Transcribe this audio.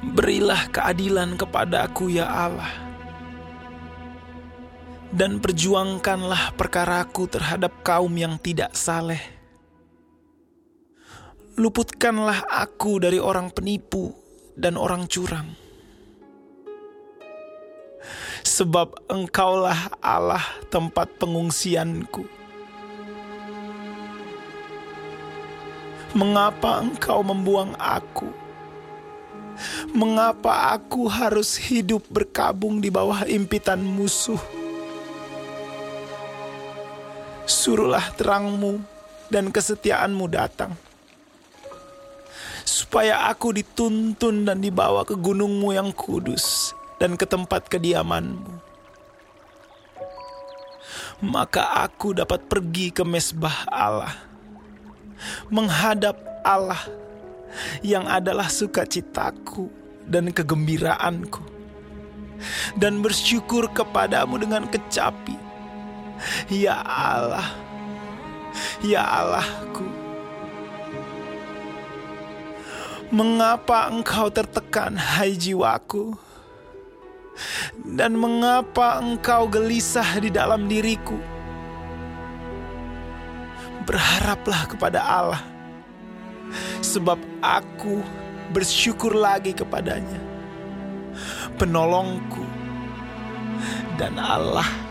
Berilah keadilan kepadaku ya Allah. Dan perjuangkanlah perkaraku terhadap kaum yang tidak saleh. Luputkanlah aku dari orang penipu dan orang curang. Sebab engkaulah Allah tempat pengungsianku. Mengapa engkau membuang aku? Mengapa aku harus hidup berkabung di bawah impitan musuh? Suruhlah terangmu dan kesetiaanmu datang. Supaya aku dituntun dan dibawa ke gunungmu yang kudus dan ke tempat kediamanmu. Maka aku dapat pergi ke mesbah Allah. Menghadap Allah yang adalah sukacitaku dan kegembiraanku, dan bersyukur kepadamu dengan kecapi. Ya Allah, ya Allahku, mengapa engkau tertekan, hai jiwaku? Dan mengapa engkau gelisah di dalam diriku? Berharaplah kepada Allah sebab aku bersyukur lagi kepadanya, penolongku dan Allah